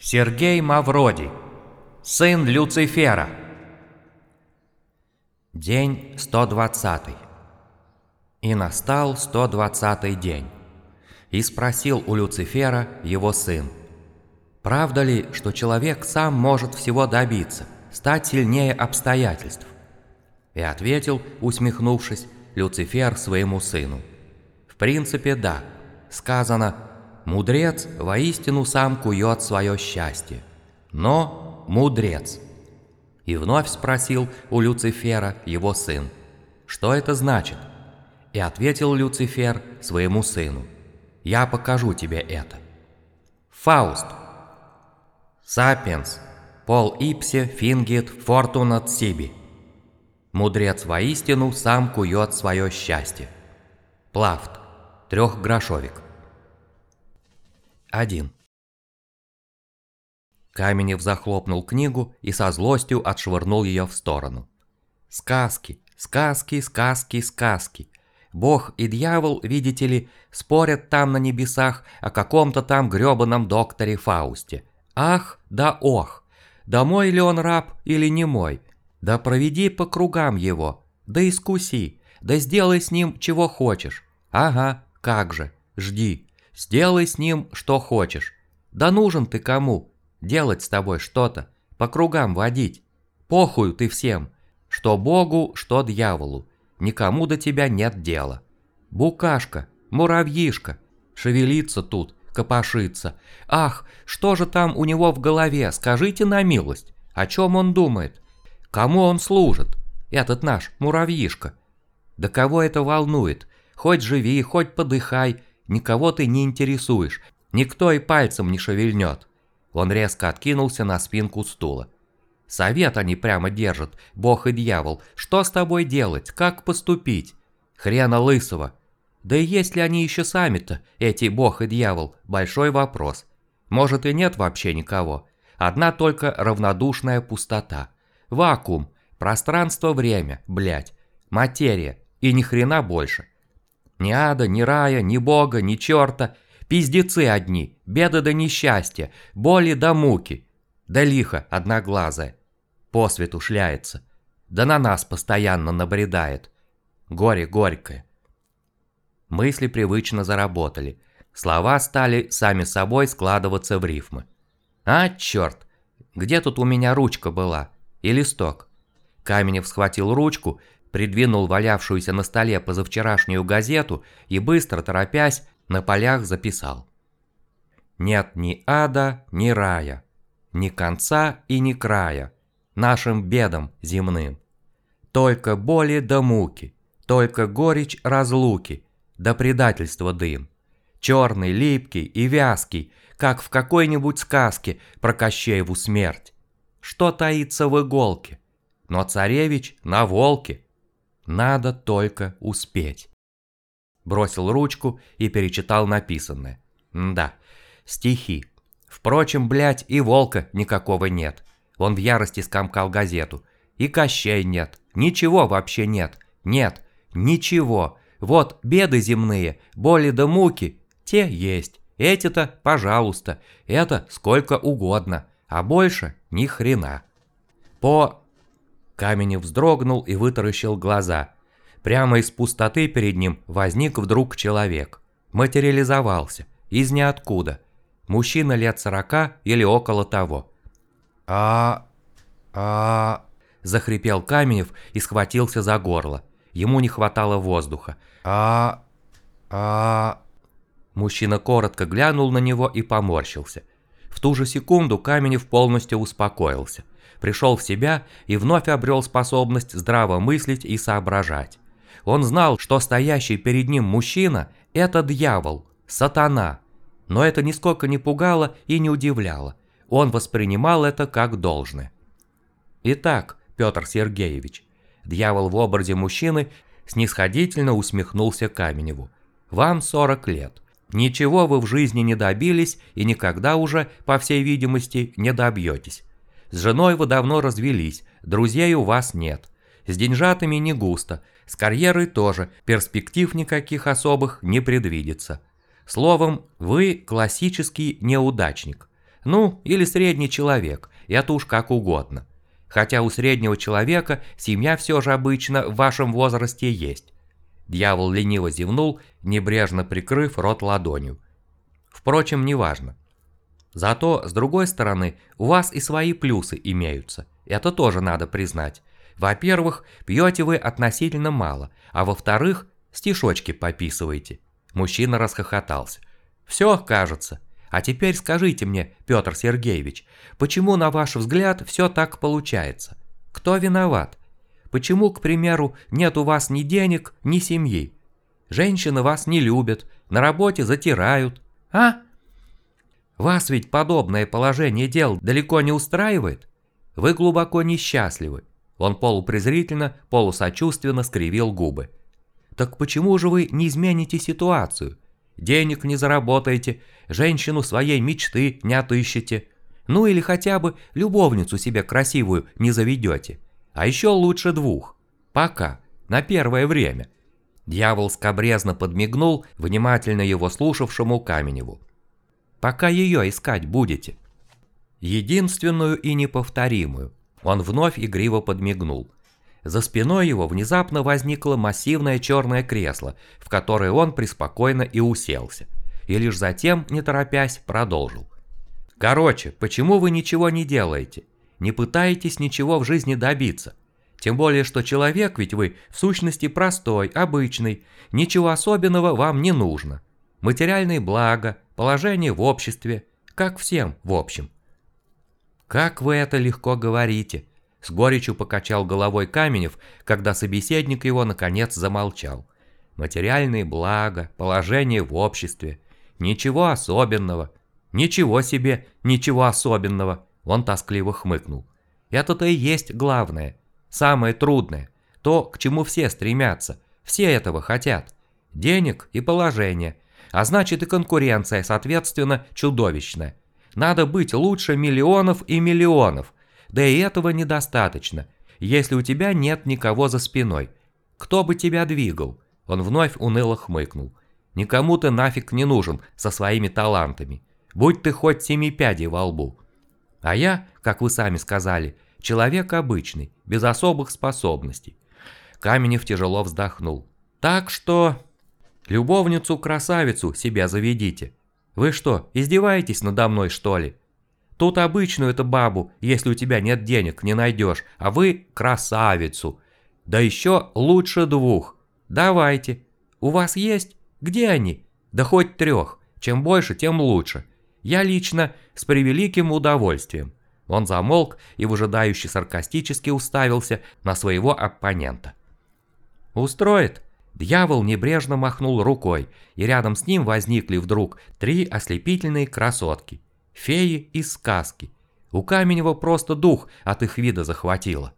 Сергей Мавроди, сын Люцифера. День 120. И настал 120 день. И спросил у Люцифера его сын, «Правда ли, что человек сам может всего добиться, стать сильнее обстоятельств?» И ответил, усмехнувшись, Люцифер своему сыну, «В принципе, да. Сказано, Мудрец воистину сам кует свое счастье. Но мудрец. И вновь спросил у Люцифера его сын, что это значит? И ответил Люцифер своему сыну, я покажу тебе это. Фауст. Сапиенс. Пол ипсе фингит фортунат сиби. Мудрец воистину сам кует свое счастье. Плафт. Трехгрошовик. 1. Каменев захлопнул книгу и со злостью отшвырнул ее в сторону. Сказки, сказки, сказки, сказки. Бог и дьявол, видите ли, спорят там на небесах о каком-то там грёбаном докторе Фаусте. Ах, да ох, да мой ли он раб или не мой? Да проведи по кругам его, да искуси, да сделай с ним чего хочешь. Ага, как же, жди. Сделай с ним, что хочешь. Да нужен ты кому? Делать с тобой что-то, по кругам водить. Похую ты всем, что Богу, что дьяволу. Никому до тебя нет дела. Букашка, муравьишка, шевелится тут, копошится. Ах, что же там у него в голове, скажите на милость. О чем он думает? Кому он служит? Этот наш муравьишка. Да кого это волнует? Хоть живи, хоть подыхай, Никого ты не интересуешь, никто и пальцем не шевельнет. Он резко откинулся на спинку стула. Совет они прямо держат, бог и дьявол. Что с тобой делать, как поступить? Хрена лысого. Да и есть ли они еще сами-то, эти бог и дьявол, большой вопрос. Может и нет вообще никого. Одна только равнодушная пустота. Вакуум, пространство-время, блять, материя и ни хрена больше. Ни ада, ни рая, ни бога, ни черта. Пиздецы одни, беды да несчастья, боли да муки. Да лихо одноглазая. По свету шляется. Да на нас постоянно набредает. Горе горькое. Мысли привычно заработали. Слова стали сами собой складываться в рифмы. А, черт, где тут у меня ручка была? И листок? Каменев схватил ручку придвинул валявшуюся на столе позавчерашнюю газету и быстро, торопясь, на полях записал. Нет ни ада, ни рая, ни конца и ни края нашим бедам земным. Только боли да муки, только горечь разлуки, да предательство дым. Черный, липкий и вязкий, как в какой-нибудь сказке про Кощееву смерть. Что таится в иголке? Но царевич на волке – надо только успеть. Бросил ручку и перечитал написанное. Да, стихи. Впрочем, блядь, и волка никакого нет. Он в ярости скомкал газету. И Кощей нет. Ничего вообще нет. Нет, ничего. Вот беды земные, боли да муки, те есть. Эти-то, пожалуйста, это сколько угодно, а больше ни хрена. По Каменев вздрогнул и вытаращил глаза. Прямо из пустоты перед ним возник вдруг человек. Материализовался. Из ниоткуда. Мужчина лет сорока или около того. а а захрипел Каменев и схватился за горло. Ему не хватало воздуха. а а Мужчина коротко глянул на него и поморщился. В ту же секунду Каменев полностью успокоился – пришел в себя и вновь обрел способность здраво мыслить и соображать. Он знал, что стоящий перед ним мужчина – это дьявол, сатана. Но это нисколько не пугало и не удивляло. Он воспринимал это как должное. Итак, Петр Сергеевич, дьявол в образе мужчины снисходительно усмехнулся Каменеву. Вам 40 лет. Ничего вы в жизни не добились и никогда уже, по всей видимости, не добьетесь. С женой вы давно развелись, друзей у вас нет. С деньжатами не густо, с карьерой тоже, перспектив никаких особых не предвидится. Словом, вы классический неудачник. Ну, или средний человек, это уж как угодно. Хотя у среднего человека семья все же обычно в вашем возрасте есть. Дьявол лениво зевнул, небрежно прикрыв рот ладонью. Впрочем, неважно. Зато, с другой стороны, у вас и свои плюсы имеются. Это тоже надо признать. Во-первых, пьете вы относительно мало, а во-вторых, стишочки пописываете. Мужчина расхохотался. Все, кажется. А теперь скажите мне, Петр Сергеевич, почему, на ваш взгляд, все так получается? Кто виноват? Почему, к примеру, нет у вас ни денег, ни семьи? Женщины вас не любят, на работе затирают. А? Вас ведь подобное положение дел далеко не устраивает? Вы глубоко несчастливы. Он полупрезрительно, полусочувственно скривил губы. Так почему же вы не измените ситуацию? Денег не заработаете, женщину своей мечты не отыщете. Ну или хотя бы любовницу себе красивую не заведете. А еще лучше двух. Пока. На первое время. Дьявол скобрезно подмигнул внимательно его слушавшему Каменеву. Пока ее искать будете. Единственную и неповторимую. Он вновь игриво подмигнул. За спиной его внезапно возникло массивное черное кресло, в которое он преспокойно и уселся. И лишь затем, не торопясь, продолжил. «Короче, почему вы ничего не делаете? Не пытаетесь ничего в жизни добиться? Тем более, что человек ведь вы в сущности простой, обычный, ничего особенного вам не нужно. Материальные блага, положение в обществе, как всем в общем». «Как вы это легко говорите», с горечью покачал головой Каменев, когда собеседник его наконец замолчал. Материальные блага, положение в обществе. Ничего особенного. Ничего себе, ничего особенного. Он тоскливо хмыкнул. Это-то и есть главное. Самое трудное. То, к чему все стремятся. Все этого хотят. Денег и положение. А значит и конкуренция, соответственно, чудовищная. Надо быть лучше миллионов и миллионов. Да и этого недостаточно, если у тебя нет никого за спиной. Кто бы тебя двигал? Он вновь уныло хмыкнул. Никому ты нафиг не нужен со своими талантами. Будь ты хоть семи пядей во лбу. А я, как вы сами сказали, человек обычный, без особых способностей. Каменев тяжело вздохнул. Так что... Любовницу-красавицу себя заведите. Вы что, издеваетесь надо мной, что ли? Тут обычную это бабу, если у тебя нет денег, не найдешь, а вы красавицу. Да еще лучше двух. Давайте. У вас есть? Где они? Да хоть трех. Чем больше, тем лучше. Я лично с превеликим удовольствием. Он замолк и выжидающе саркастически уставился на своего оппонента. «Устроит?» Дьявол небрежно махнул рукой, и рядом с ним возникли вдруг три ослепительные красотки феи из сказки. У Каменева просто дух от их вида захватило.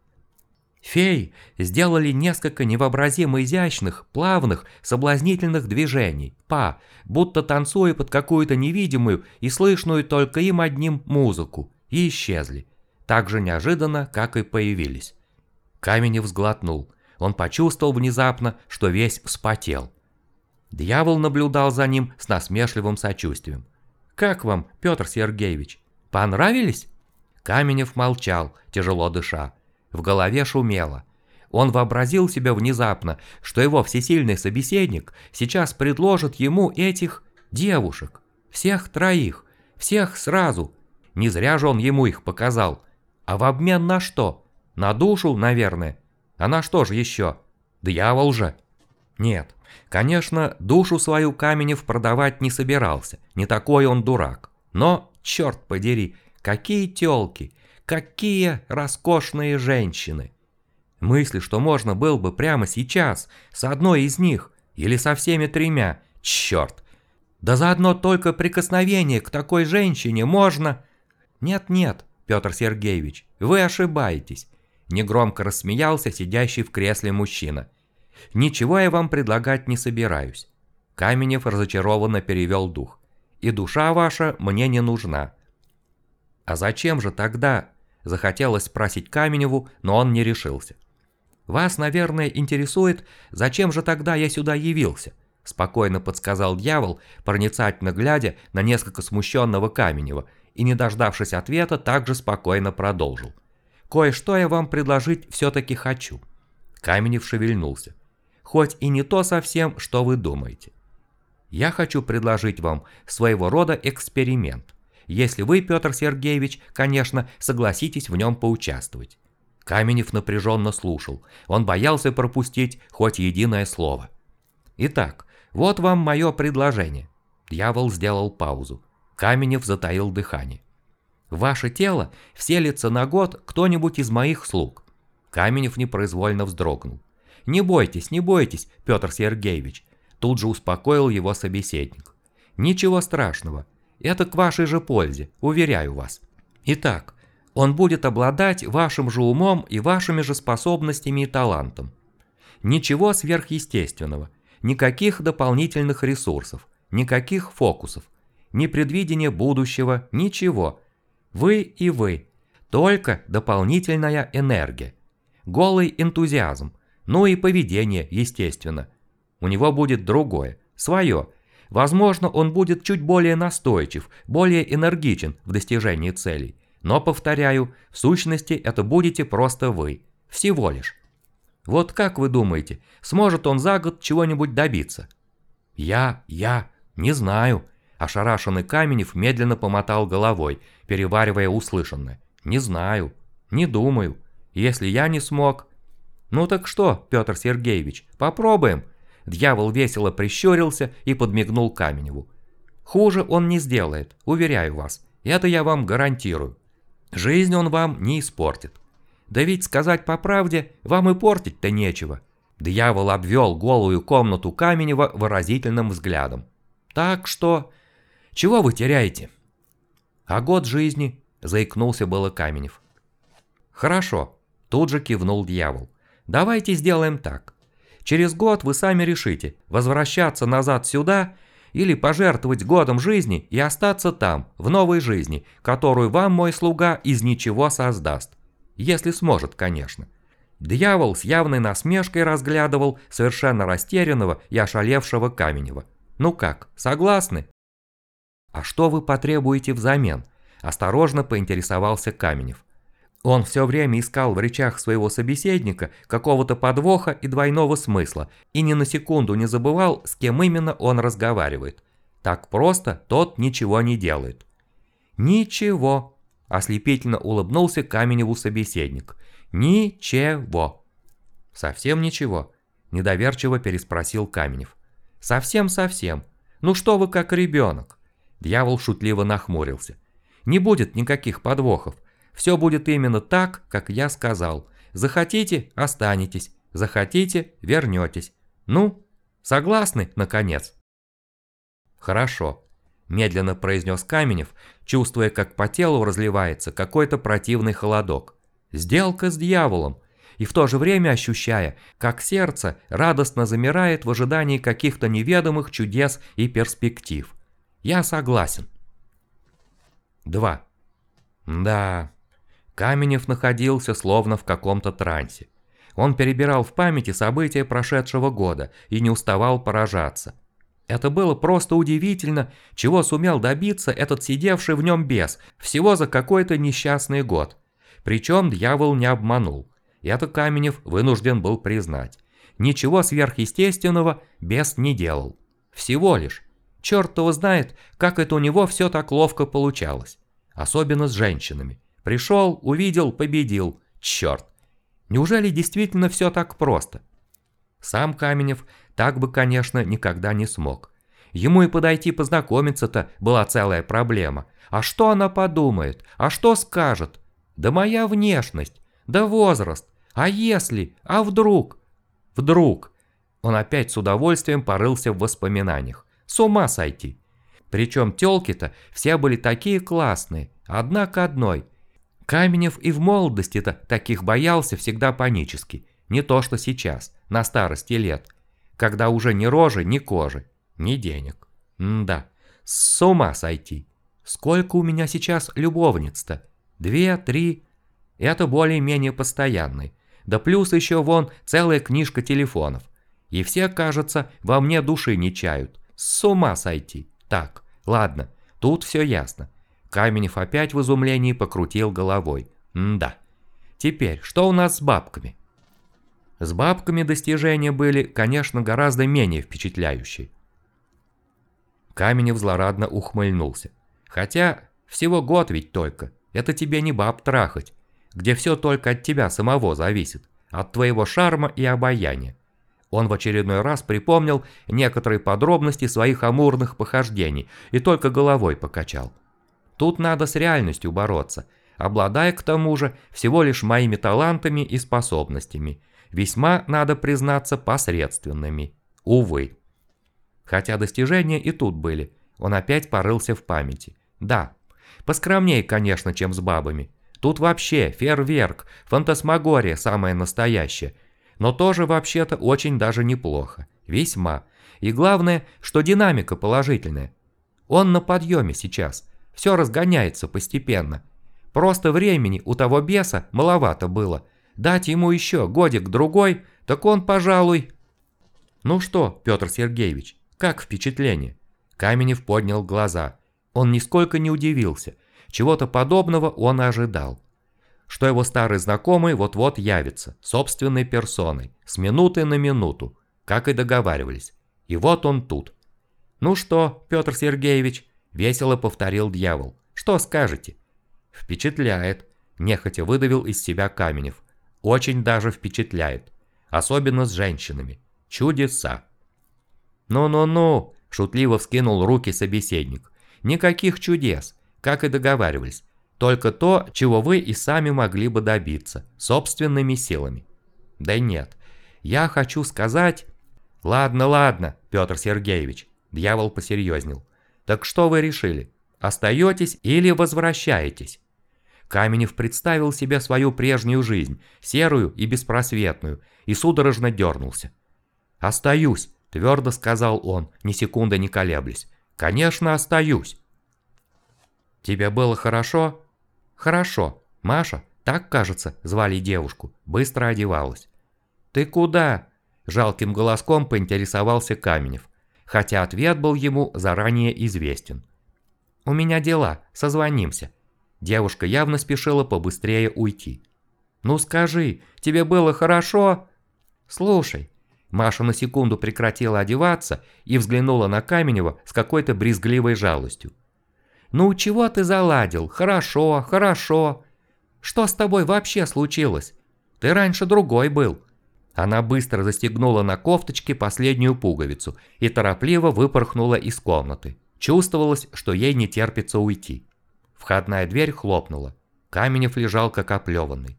Феи сделали несколько невообразимо изящных, плавных, соблазнительных движений, па, будто танцуя под какую-то невидимую и слышную только им одним музыку, и исчезли, так же неожиданно, как и появились. Каменев сглотнул, он почувствовал внезапно, что весь вспотел. Дьявол наблюдал за ним с насмешливым сочувствием. Как вам, Петр Сергеевич? Понравились?» Каменев молчал, тяжело дыша. В голове шумело. Он вообразил себе внезапно, что его всесильный собеседник сейчас предложит ему этих девушек. Всех троих. Всех сразу. Не зря же он ему их показал. А в обмен на что? На душу, наверное. А что же еще? Дьявол же. Нет, Конечно, душу свою Каменев продавать не собирался, не такой он дурак. Но, черт подери, какие тёлки, какие роскошные женщины. Мысли, что можно было бы прямо сейчас с одной из них или со всеми тремя, черт. Да заодно только прикосновение к такой женщине можно... Нет-нет, Петр Сергеевич, вы ошибаетесь. Негромко рассмеялся сидящий в кресле мужчина. Ничего я вам предлагать не собираюсь. Каменев разочарованно перевел дух. И душа ваша мне не нужна. А зачем же тогда? Захотелось спросить Каменеву, но он не решился. Вас, наверное, интересует, зачем же тогда я сюда явился? Спокойно подсказал дьявол, проницательно глядя на несколько смущенного Каменева, и, не дождавшись ответа, также спокойно продолжил. «Кое-что я вам предложить все-таки хочу». Каменев шевельнулся. «Хоть и не то совсем, что вы думаете. Я хочу предложить вам своего рода эксперимент, если вы, Петр Сергеевич, конечно, согласитесь в нем поучаствовать». Каменев напряженно слушал, он боялся пропустить хоть единое слово. «Итак, вот вам мое предложение». Дьявол сделал паузу. Каменев затаил дыхание. Ваше тело вселится на год кто-нибудь из моих слуг». Каменев непроизвольно вздрогнул. «Не бойтесь, не бойтесь, Петр Сергеевич», тут же успокоил его собеседник. «Ничего страшного, это к вашей же пользе, уверяю вас. Итак, он будет обладать вашим же умом и вашими же способностями и талантом. Ничего сверхъестественного, никаких дополнительных ресурсов, никаких фокусов ни предвидения будущего, ничего. Вы и вы. Только дополнительная энергия. Голый энтузиазм. Ну и поведение, естественно. У него будет другое, свое. Возможно, он будет чуть более настойчив, более энергичен в достижении целей. Но, повторяю, в сущности это будете просто вы. Всего лишь. Вот как вы думаете, сможет он за год чего-нибудь добиться? Я, я, не знаю, Ошарашенный Каменев медленно помотал головой, переваривая услышанное. «Не знаю. Не думаю. Если я не смог...» «Ну так что, Петр Сергеевич, попробуем?» Дьявол весело прищурился и подмигнул Каменеву. «Хуже он не сделает, уверяю вас. Это я вам гарантирую. Жизнь он вам не испортит. Да ведь сказать по правде, вам и портить-то нечего». Дьявол обвел голую комнату Каменева выразительным взглядом. «Так что чего вы теряете?» «А год жизни?» – заикнулся было Каменев. «Хорошо», – тут же кивнул дьявол. «Давайте сделаем так. Через год вы сами решите, возвращаться назад сюда или пожертвовать годом жизни и остаться там, в новой жизни, которую вам мой слуга из ничего создаст. Если сможет, конечно». Дьявол с явной насмешкой разглядывал совершенно растерянного и ошалевшего Каменева. «Ну как, согласны?» «А что вы потребуете взамен?» – осторожно поинтересовался Каменев. Он все время искал в речах своего собеседника какого-то подвоха и двойного смысла и ни на секунду не забывал, с кем именно он разговаривает. Так просто тот ничего не делает. «Ничего», – ослепительно улыбнулся Каменеву собеседник. «Ничего». «Совсем ничего?» – недоверчиво переспросил Каменев. «Совсем-совсем. Ну что вы как ребенок?» Дьявол шутливо нахмурился. «Не будет никаких подвохов. Все будет именно так, как я сказал. Захотите – останетесь. Захотите – вернетесь. Ну, согласны, наконец?» «Хорошо», – медленно произнес Каменев, чувствуя, как по телу разливается какой-то противный холодок. «Сделка с дьяволом!» и в то же время ощущая, как сердце радостно замирает в ожидании каких-то неведомых чудес и перспектив. Я согласен. 2. Да. Каменев находился словно в каком-то трансе. Он перебирал в памяти события прошедшего года и не уставал поражаться. Это было просто удивительно, чего сумел добиться этот сидевший в нем бес всего за какой-то несчастный год. Причем дьявол не обманул. Это Каменев вынужден был признать. Ничего сверхъестественного бес не делал. Всего лишь Черт его знает, как это у него все так ловко получалось. Особенно с женщинами. Пришел, увидел, победил. Черт. Неужели действительно все так просто? Сам Каменев так бы, конечно, никогда не смог. Ему и подойти познакомиться-то была целая проблема. А что она подумает? А что скажет? Да моя внешность, да возраст. А если? А вдруг? Вдруг? Он опять с удовольствием порылся в воспоминаниях. С ума сойти. Причем тёлки-то все были такие классные, одна к одной. Каменев и в молодости-то таких боялся всегда панически. Не то что сейчас, на старости лет. Когда уже ни рожи, ни кожи, ни денег. М да, с ума сойти. Сколько у меня сейчас любовниц-то? Две, три? Это более-менее постоянный. Да плюс еще вон целая книжка телефонов. И все, кажется, во мне души не чают. С ума сойти. Так, ладно, тут все ясно. Каменев опять в изумлении покрутил головой. да. Теперь, что у нас с бабками? С бабками достижения были, конечно, гораздо менее впечатляющие. Каменев злорадно ухмыльнулся. Хотя, всего год ведь только. Это тебе не баб трахать, где все только от тебя самого зависит, от твоего шарма и обаяния. Он в очередной раз припомнил некоторые подробности своих амурных похождений и только головой покачал. Тут надо с реальностью бороться, обладая к тому же всего лишь моими талантами и способностями, весьма, надо признаться, посредственными. Увы. Хотя достижения и тут были, он опять порылся в памяти. Да, поскромнее, конечно, чем с бабами. Тут вообще фейерверк, фантасмагория самая настоящая – но тоже вообще-то очень даже неплохо. Весьма. И главное, что динамика положительная. Он на подъеме сейчас. Все разгоняется постепенно. Просто времени у того беса маловато было. Дать ему еще годик-другой, так он, пожалуй... Ну что, Петр Сергеевич, как впечатление? Каменев поднял глаза. Он нисколько не удивился. Чего-то подобного он ожидал что его старый знакомый вот-вот явится, собственной персоной, с минуты на минуту, как и договаривались. И вот он тут. «Ну что, Петр Сергеевич?» – весело повторил дьявол. «Что скажете?» «Впечатляет», – нехотя выдавил из себя Каменев. «Очень даже впечатляет. Особенно с женщинами. Чудеса». «Ну-ну-ну», – шутливо вскинул руки собеседник. «Никаких чудес, как и договаривались. Только то, чего вы и сами могли бы добиться, собственными силами. Да нет, я хочу сказать... Ладно, ладно, Петр Сергеевич, дьявол посерьезнел. Так что вы решили? Остаетесь или возвращаетесь? Каменев представил себе свою прежнюю жизнь, серую и беспросветную, и судорожно дернулся. «Остаюсь», – твердо сказал он, ни секунды не колеблясь. «Конечно, остаюсь». «Тебе было хорошо?» «Хорошо. Маша, так, кажется, звали девушку, быстро одевалась». «Ты куда?» – жалким голоском поинтересовался Каменев, хотя ответ был ему заранее известен. «У меня дела, созвонимся». Девушка явно спешила побыстрее уйти. «Ну скажи, тебе было хорошо?» «Слушай». Маша на секунду прекратила одеваться и взглянула на Каменева с какой-то брезгливой жалостью. «Ну чего ты заладил? Хорошо, хорошо. Что с тобой вообще случилось? Ты раньше другой был». Она быстро застегнула на кофточке последнюю пуговицу и торопливо выпорхнула из комнаты. Чувствовалось, что ей не терпится уйти. Входная дверь хлопнула. Каменев лежал как оплеванный.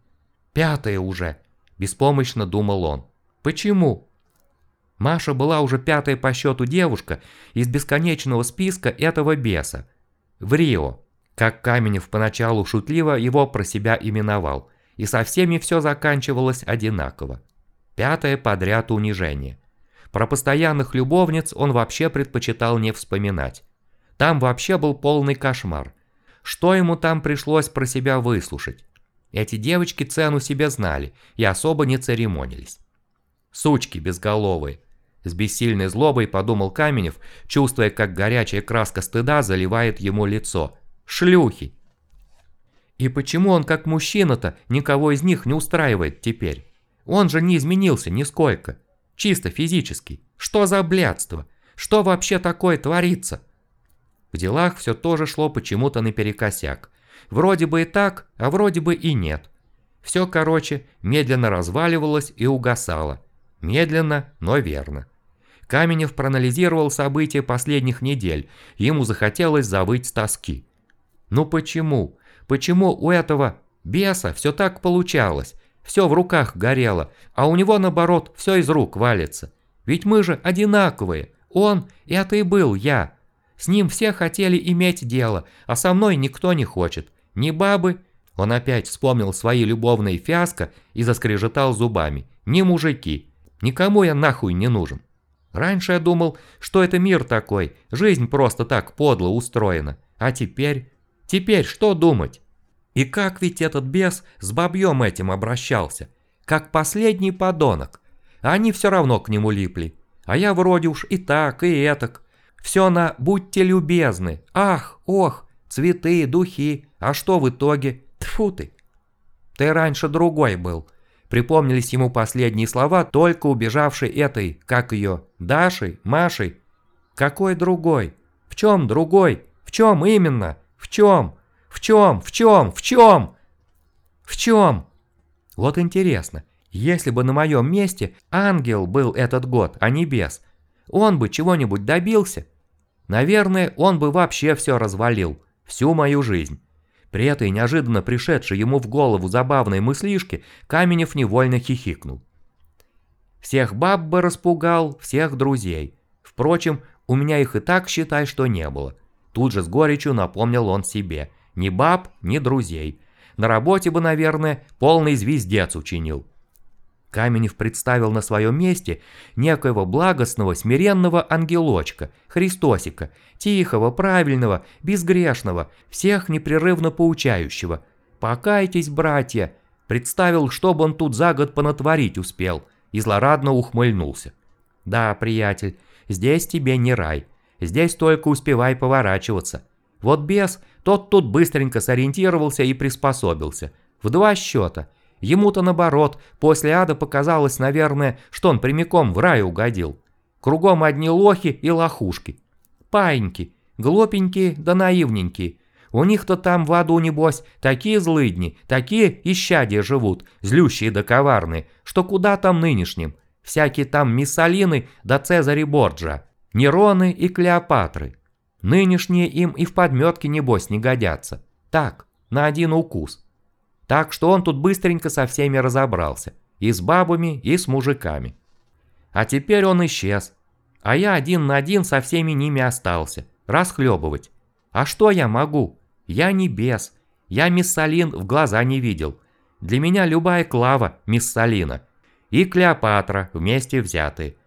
«Пятое уже!» – беспомощно думал он. «Почему?» Маша была уже пятая по счету девушка из бесконечного списка этого беса, в Рио, как Каменев поначалу шутливо его про себя именовал, и со всеми все заканчивалось одинаково. Пятое подряд унижение. Про постоянных любовниц он вообще предпочитал не вспоминать. Там вообще был полный кошмар. Что ему там пришлось про себя выслушать? Эти девочки цену себе знали и особо не церемонились. Сучки безголовые, с бессильной злобой подумал Каменев, чувствуя, как горячая краска стыда заливает ему лицо. Шлюхи! И почему он как мужчина-то никого из них не устраивает теперь? Он же не изменился нисколько. Чисто физически. Что за блядство? Что вообще такое творится? В делах все тоже шло почему-то наперекосяк. Вроде бы и так, а вроде бы и нет. Все, короче, медленно разваливалось и угасало. Медленно, но верно. Каменев проанализировал события последних недель, ему захотелось завыть с тоски. Ну почему? Почему у этого беса все так получалось? Все в руках горело, а у него наоборот все из рук валится. Ведь мы же одинаковые, он – это и был я. С ним все хотели иметь дело, а со мной никто не хочет. Ни бабы, он опять вспомнил свои любовные фиаско и заскрежетал зубами, ни мужики. Никому я нахуй не нужен. Раньше я думал, что это мир такой, жизнь просто так подло устроена. А теперь... Теперь что думать? И как ведь этот бес с бабьем этим обращался? Как последний подонок. Они все равно к нему липли. А я вроде уж и так, и этак. Все на «будьте любезны», «ах», «ох», цветы, духи, а что в итоге? Тфу ты. Ты раньше другой был. Припомнились ему последние слова, только убежавшей этой, как ее, Дашей, Машей. Какой другой? В чем другой? В чем именно? В чем? В чем? В чем? В чем? В чем? Вот интересно, если бы на моем месте ангел был этот год, а не бес, он бы чего-нибудь добился? Наверное, он бы вообще все развалил, всю мою жизнь. При этой неожиданно пришедшей ему в голову забавной мыслишке Каменев невольно хихикнул. Всех баб бы распугал, всех друзей. Впрочем, у меня их и так, считай, что не было. Тут же с горечью напомнил он себе. Ни баб, ни друзей. На работе бы, наверное, полный звездец учинил. Каменев представил на своем месте некоего благостного, смиренного ангелочка, Христосика, тихого, правильного, безгрешного, всех непрерывно поучающего. «Покайтесь, братья!» Представил, что бы он тут за год понатворить успел, и злорадно ухмыльнулся. «Да, приятель, здесь тебе не рай, здесь только успевай поворачиваться. Вот бес, тот тут быстренько сориентировался и приспособился. В два счета – Ему-то наоборот, после ада показалось, наверное, что он прямиком в рай угодил. Кругом одни лохи и лохушки. Паиньки, глупенькие да наивненькие. У них-то там в аду, небось, такие злыдни, такие исчадия живут, злющие да коварные, что куда там нынешним. Всякие там Миссалины да Цезари Борджа, Нероны и Клеопатры. Нынешние им и в подметке, небось, не годятся. Так, на один укус. Так что он тут быстренько со всеми разобрался. И с бабами, и с мужиками. А теперь он исчез. А я один на один со всеми ними остался. Расхлебывать. А что я могу? Я не бес. Я Миссалин в глаза не видел. Для меня любая Клава Миссалина. И Клеопатра вместе взятые.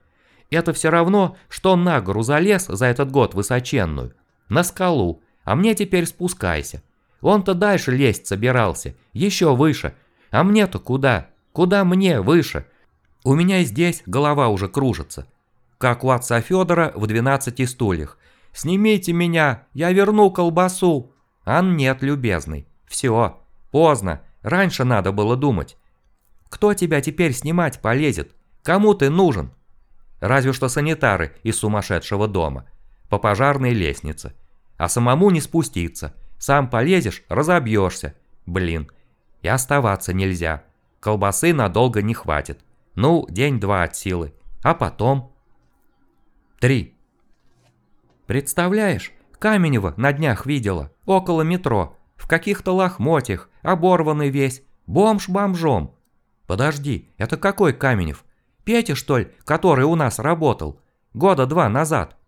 Это все равно, что на гору залез за этот год высоченную. На скалу. А мне теперь спускайся. Он-то дальше лезть собирался, еще выше. А мне-то куда? Куда мне выше? У меня здесь голова уже кружится. Как у отца Федора в двенадцати стульях. «Снимите меня, я верну колбасу!» Ан нет, любезный. Все, поздно, раньше надо было думать. Кто тебя теперь снимать полезет? Кому ты нужен? Разве что санитары из сумасшедшего дома. По пожарной лестнице. А самому не спуститься. Сам полезешь, разобьешься. Блин. И оставаться нельзя. Колбасы надолго не хватит. Ну, день-два от силы. А потом... Три. Представляешь, Каменева на днях видела, около метро, в каких-то лохмотьях, оборванный весь, бомж бомжом. Подожди, это какой Каменев? Петя, что ли, который у нас работал? Года два назад.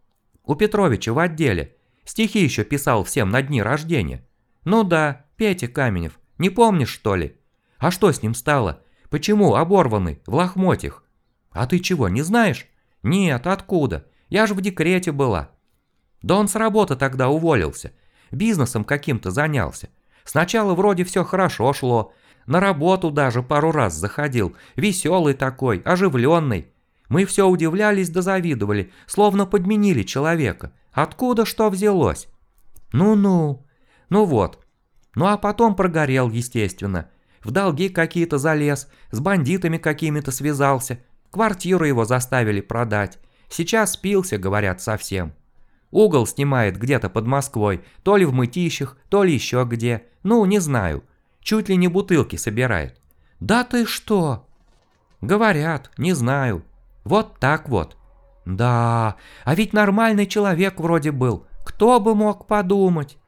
У Петровича в отделе. Стихи еще писал всем на дни рождения. Ну да, Петя Каменев. Не помнишь, что ли? А что с ним стало? Почему оборванный, в лохмотьях? А ты чего, не знаешь? Нет, откуда? Я же в декрете была. Да он с работы тогда уволился. Бизнесом каким-то занялся. Сначала вроде все хорошо шло. На работу даже пару раз заходил. Веселый такой, оживленный. Мы все удивлялись да завидовали, словно подменили человека. Откуда что взялось? Ну-ну. Ну вот. Ну а потом прогорел, естественно. В долги какие-то залез, с бандитами какими-то связался. Квартиру его заставили продать. Сейчас спился, говорят, совсем. Угол снимает где-то под Москвой, то ли в мытищах, то ли еще где. Ну, не знаю. Чуть ли не бутылки собирает. Да ты что? Говорят, не знаю. Вот так вот. Да, а ведь нормальный человек вроде был. Кто бы мог подумать?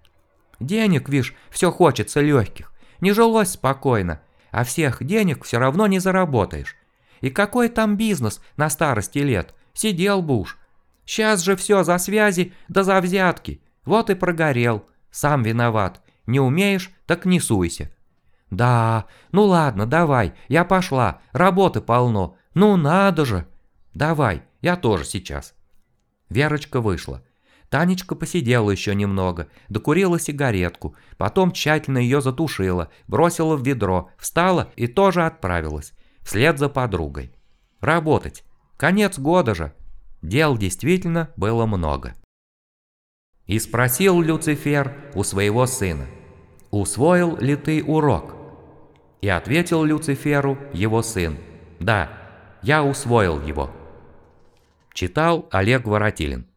Денег, вишь, все хочется легких. Не жилось спокойно. А всех денег все равно не заработаешь. И какой там бизнес на старости лет? Сидел бы уж. Сейчас же все за связи да за взятки. Вот и прогорел. Сам виноват. Не умеешь, так не суйся. Да, ну ладно, давай, я пошла. Работы полно. Ну надо же. Давай, я тоже сейчас. Верочка вышла. Танечка посидела еще немного, докурила сигаретку, потом тщательно ее затушила, бросила в ведро, встала и тоже отправилась, вслед за подругой. Работать. Конец года же. Дел действительно было много. И спросил Люцифер у своего сына, «Усвоил ли ты урок?» И ответил Люциферу его сын, «Да, я усвоил его». Читал Олег Воротилин.